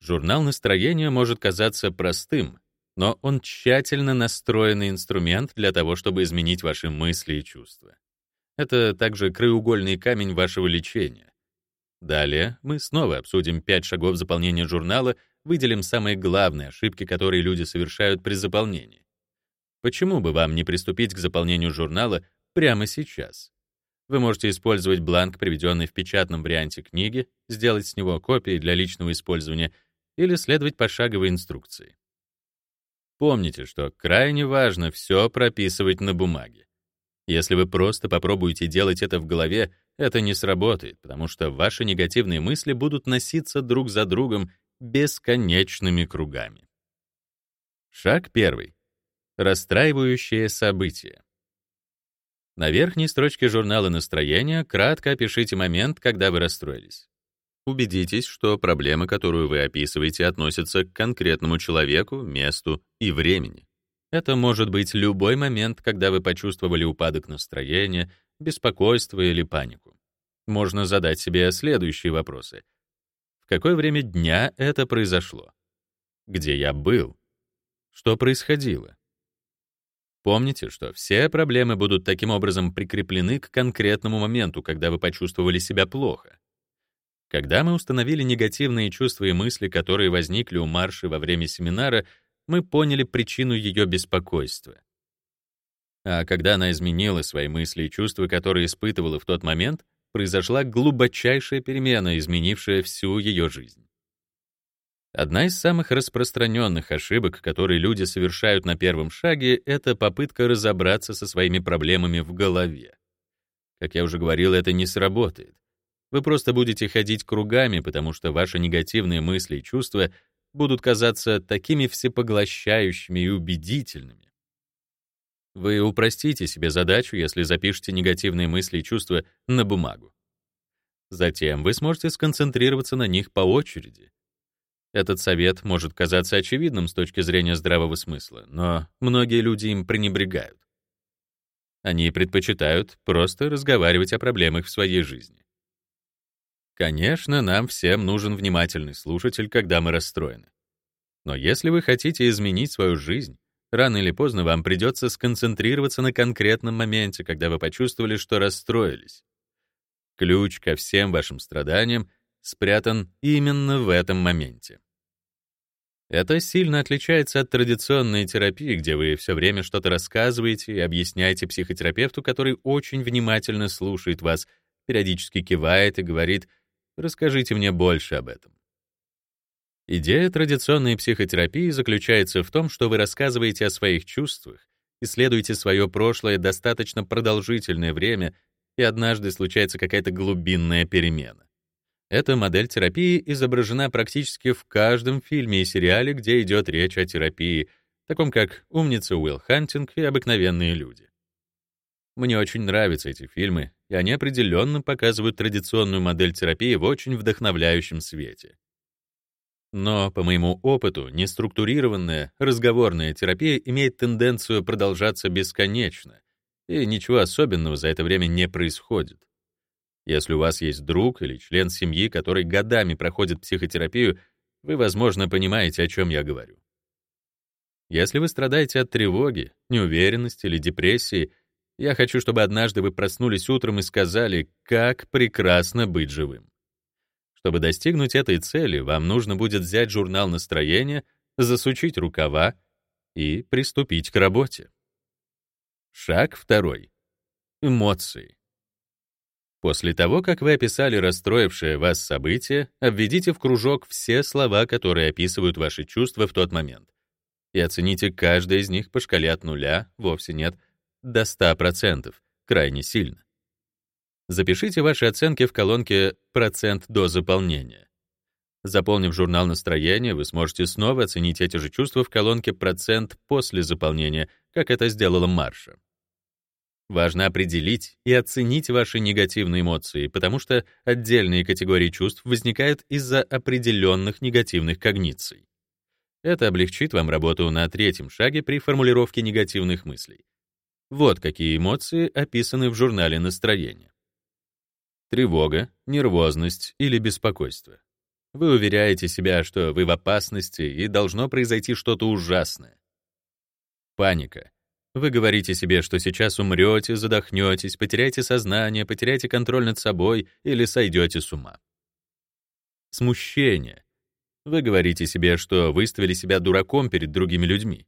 Журнал настроения может казаться простым, но он тщательно настроенный инструмент для того, чтобы изменить ваши мысли и чувства. Это также краеугольный камень вашего лечения. Далее мы снова обсудим пять шагов заполнения журнала, выделим самые главные ошибки, которые люди совершают при заполнении. Почему бы вам не приступить к заполнению журнала прямо сейчас? Вы можете использовать бланк, приведенный в печатном варианте книги, сделать с него копии для личного использования или следовать пошаговой инструкции. Помните, что крайне важно все прописывать на бумаге. Если вы просто попробуете делать это в голове, это не сработает, потому что ваши негативные мысли будут носиться друг за другом бесконечными кругами. Шаг первый. Расстраивающее событие. На верхней строчке журнала настроения кратко опишите момент, когда вы расстроились. Убедитесь, что проблема, которую вы описываете, относится к конкретному человеку, месту и времени. Это может быть любой момент, когда вы почувствовали упадок настроения, беспокойство или панику. Можно задать себе следующие вопросы. В какое время дня это произошло? Где я был? Что происходило? Помните, что все проблемы будут таким образом прикреплены к конкретному моменту, когда вы почувствовали себя плохо. Когда мы установили негативные чувства и мысли, которые возникли у Марши во время семинара, мы поняли причину ее беспокойства. А когда она изменила свои мысли и чувства, которые испытывала в тот момент, произошла глубочайшая перемена, изменившая всю ее жизнь. Одна из самых распространенных ошибок, которые люди совершают на первом шаге, это попытка разобраться со своими проблемами в голове. Как я уже говорил, это не сработает. Вы просто будете ходить кругами, потому что ваши негативные мысли и чувства будут казаться такими всепоглощающими и убедительными. Вы упростите себе задачу, если запишете негативные мысли и чувства на бумагу. Затем вы сможете сконцентрироваться на них по очереди, этот совет может казаться очевидным с точки зрения здравого смысла, но многие люди им пренебрегают. Они предпочитают просто разговаривать о проблемах в своей жизни. Конечно, нам всем нужен внимательный слушатель, когда мы расстроены. Но если вы хотите изменить свою жизнь, рано или поздно вам придется сконцентрироваться на конкретном моменте, когда вы почувствовали, что расстроились. Ключ ко всем вашим страданиям спрятан именно в этом моменте. Это сильно отличается от традиционной терапии, где вы все время что-то рассказываете и объясняете психотерапевту, который очень внимательно слушает вас, периодически кивает и говорит «расскажите мне больше об этом». Идея традиционной психотерапии заключается в том, что вы рассказываете о своих чувствах, исследуете свое прошлое достаточно продолжительное время, и однажды случается какая-то глубинная перемена. Эта модель терапии изображена практически в каждом фильме и сериале, где идет речь о терапии, таком как «Умница Уилл Хантинг» и «Обыкновенные люди». Мне очень нравятся эти фильмы, и они определенно показывают традиционную модель терапии в очень вдохновляющем свете. Но, по моему опыту, неструктурированная, разговорная терапия имеет тенденцию продолжаться бесконечно, и ничего особенного за это время не происходит. Если у вас есть друг или член семьи, который годами проходит психотерапию, вы, возможно, понимаете, о чем я говорю. Если вы страдаете от тревоги, неуверенности или депрессии, я хочу, чтобы однажды вы проснулись утром и сказали, как прекрасно быть живым. Чтобы достигнуть этой цели, вам нужно будет взять журнал настроения, засучить рукава и приступить к работе. Шаг второй. Эмоции. После того, как вы описали расстроившее вас событие, обведите в кружок все слова, которые описывают ваши чувства в тот момент, и оцените каждое из них по шкале от нуля, вовсе нет, до 100%, крайне сильно. Запишите ваши оценки в колонке «Процент до заполнения». Заполнив журнал настроения, вы сможете снова оценить эти же чувства в колонке «Процент после заполнения», как это сделала Марша. Важно определить и оценить ваши негативные эмоции, потому что отдельные категории чувств возникают из-за определенных негативных когниций. Это облегчит вам работу на третьем шаге при формулировке негативных мыслей. Вот какие эмоции описаны в журнале настроения. Тревога, нервозность или беспокойство. Вы уверяете себя, что вы в опасности и должно произойти что-то ужасное. Паника. Вы говорите себе, что сейчас умрете, задохнетесь, потеряете сознание, потеряете контроль над собой или сойдете с ума. Смущение. Вы говорите себе, что выставили себя дураком перед другими людьми.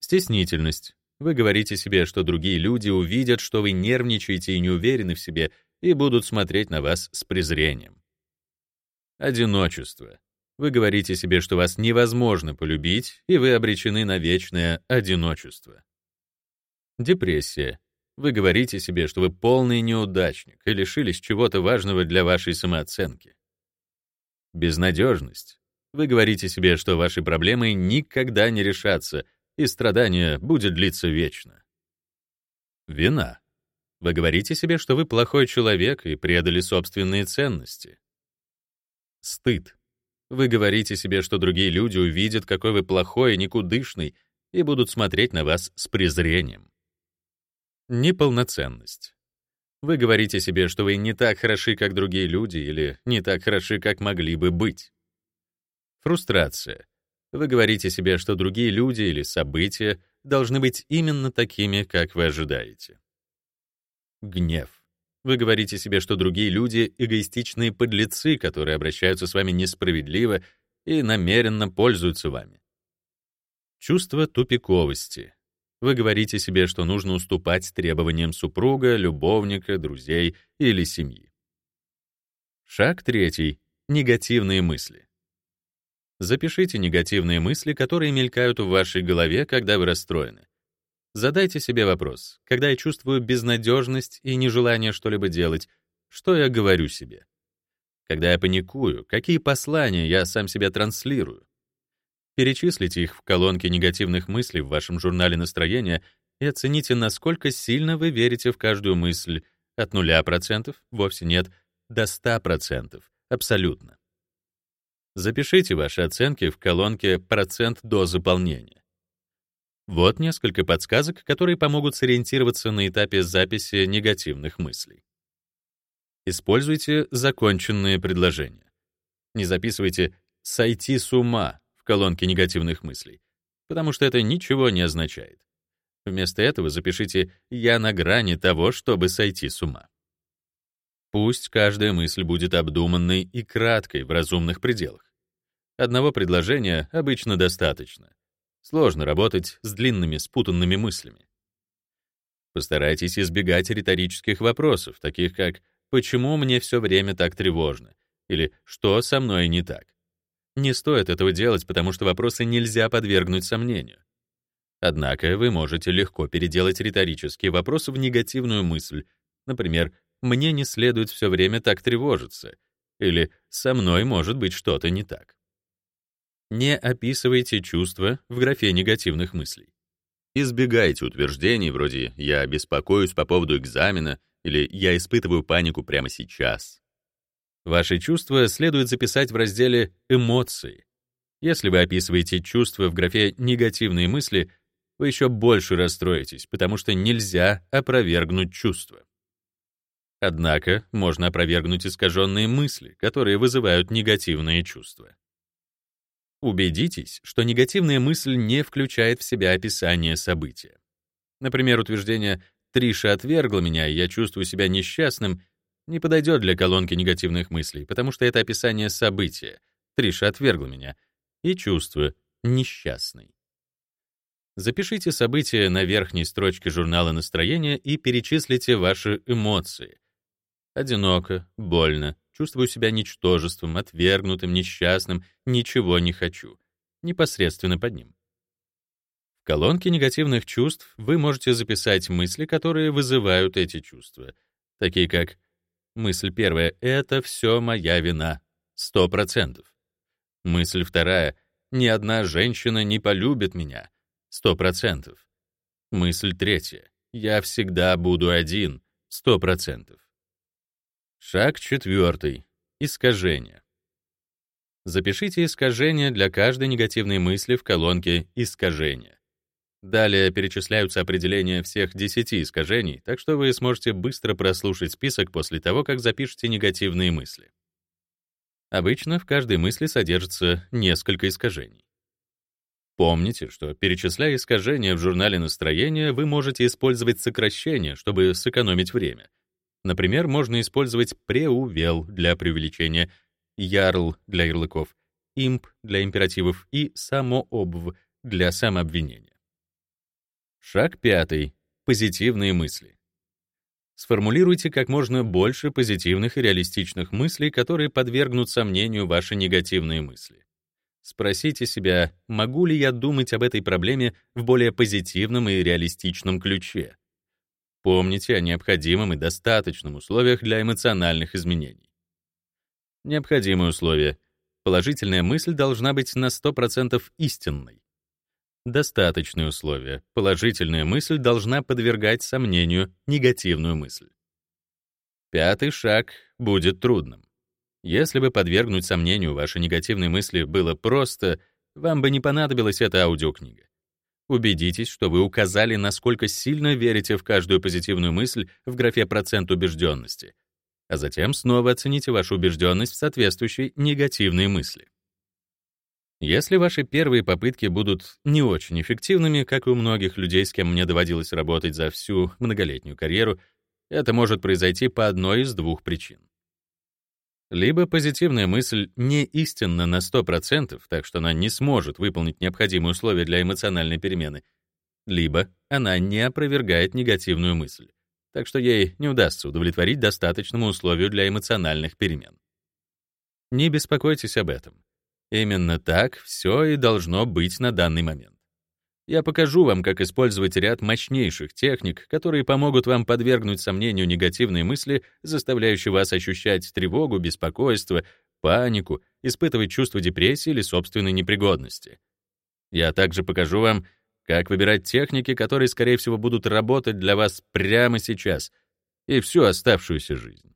Стеснительность. Вы говорите себе, что другие люди увидят, что вы нервничаете и не уверены в себе, и будут смотреть на вас с презрением. Одиночество. Вы говорите себе, что вас невозможно полюбить, и вы обречены на вечное одиночество. Депрессия. Вы говорите себе, что вы полный неудачник и лишились чего-то важного для вашей самооценки. Безнадежность. Вы говорите себе, что ваши проблемы никогда не решатся, и страдание будет длиться вечно. Вина. Вы говорите себе, что вы плохой человек и предали собственные ценности. Стыд. Вы говорите себе, что другие люди увидят, какой вы плохой и никудышный, и будут смотреть на вас с презрением. Неполноценность. Вы говорите себе, что вы не так хороши, как другие люди, или не так хороши, как могли бы быть. Фрустрация. Вы говорите себе, что другие люди или события должны быть именно такими, как вы ожидаете. Гнев. Вы говорите себе, что другие люди — эгоистичные подлецы, которые обращаются с вами несправедливо и намеренно пользуются вами. Чувство тупиковости. Вы говорите себе, что нужно уступать требованиям супруга, любовника, друзей или семьи. Шаг третий. Негативные мысли. Запишите негативные мысли, которые мелькают в вашей голове, когда вы расстроены. Задайте себе вопрос. Когда я чувствую безнадежность и нежелание что-либо делать, что я говорю себе? Когда я паникую, какие послания я сам себе транслирую? Перечислите их в колонке негативных мыслей в вашем журнале настроения и оцените, насколько сильно вы верите в каждую мысль. От 0% вовсе нет, до 100% абсолютно. Запишите ваши оценки в колонке «Процент до заполнения». Вот несколько подсказок, которые помогут сориентироваться на этапе записи негативных мыслей. Используйте законченные предложения. Не записывайте «сойти с ума» в колонке негативных мыслей, потому что это ничего не означает. Вместо этого запишите «я на грани того, чтобы сойти с ума». Пусть каждая мысль будет обдуманной и краткой в разумных пределах. Одного предложения обычно достаточно. Сложно работать с длинными спутанными мыслями. Постарайтесь избегать риторических вопросов, таких как «почему мне все время так тревожно?» или «что со мной не так?». Не стоит этого делать, потому что вопросы нельзя подвергнуть сомнению. Однако вы можете легко переделать риторический вопрос в негативную мысль, например, мне не следует все время так тревожиться, или со мной может быть что-то не так. Не описывайте чувства в графе негативных мыслей. Избегайте утверждений вроде «я беспокоюсь по поводу экзамена» или «я испытываю панику прямо сейчас». Ваши чувства следует записать в разделе «эмоции». Если вы описываете чувства в графе «негативные мысли», вы еще больше расстроитесь, потому что нельзя опровергнуть чувства. Однако можно опровергнуть искаженные мысли, которые вызывают негативные чувства. Убедитесь, что негативная мысль не включает в себя описание события. Например, утверждение «Триша отвергла меня, и я чувствую себя несчастным» не подойдет для колонки негативных мыслей, потому что это описание события. Триша отвергла меня. И чувство несчастный. Запишите события на верхней строчке журнала настроения и перечислите ваши эмоции. Одиноко, больно, чувствую себя ничтожеством, отвергнутым, несчастным, ничего не хочу. Непосредственно под ним. В колонке негативных чувств вы можете записать мысли, которые вызывают эти чувства, такие как мысль первая «это все моя вина», 100%. Мысль вторая «ни одна женщина не полюбит меня», 100%. Мысль третья «я всегда буду один», 100%. Шаг четвертый. Искажение. Запишите искажения для каждой негативной мысли в колонке «Искажения». Далее перечисляются определения всех 10 искажений, так что вы сможете быстро прослушать список после того, как запишете негативные мысли. Обычно в каждой мысли содержится несколько искажений. Помните, что, перечисляя искажения в журнале настроения, вы можете использовать сокращения, чтобы сэкономить время. Например, можно использовать преувел для преувеличения, ярл для ярлыков, имп для императивов и самообв для самообвинения. Шаг пятый. Позитивные мысли. Сформулируйте как можно больше позитивных и реалистичных мыслей, которые подвергнут сомнению ваши негативные мысли. Спросите себя, могу ли я думать об этой проблеме в более позитивном и реалистичном ключе. Помните о необходимом и достаточном условиях для эмоциональных изменений. Необходимые условия. Положительная мысль должна быть на 100% истинной. Достаточные условия. Положительная мысль должна подвергать сомнению негативную мысль. Пятый шаг будет трудным. Если бы подвергнуть сомнению ваши негативные мысли было просто, вам бы не понадобилась эта аудиокнига. Убедитесь, что вы указали, насколько сильно верите в каждую позитивную мысль в графе «процент убежденности», а затем снова оцените вашу убежденность в соответствующей негативной мысли. Если ваши первые попытки будут не очень эффективными, как и у многих людей, с кем мне доводилось работать за всю многолетнюю карьеру, это может произойти по одной из двух причин. Либо позитивная мысль не истинна на 100%, так что она не сможет выполнить необходимые условия для эмоциональной перемены, либо она не опровергает негативную мысль, так что ей не удастся удовлетворить достаточному условию для эмоциональных перемен. Не беспокойтесь об этом. Именно так все и должно быть на данный момент. Я покажу вам, как использовать ряд мощнейших техник, которые помогут вам подвергнуть сомнению негативные мысли, заставляющие вас ощущать тревогу, беспокойство, панику, испытывать чувство депрессии или собственной непригодности. Я также покажу вам, как выбирать техники, которые, скорее всего, будут работать для вас прямо сейчас и всю оставшуюся жизнь.